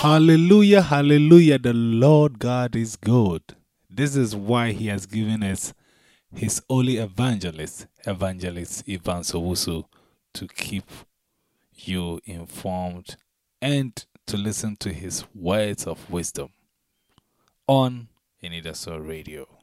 Hallelujah, hallelujah. The Lord God is good. This is why He has given us His only evangelist, Evangelist Ivan Sowusu, to keep you informed and to listen to His words of wisdom on Inidasol Radio.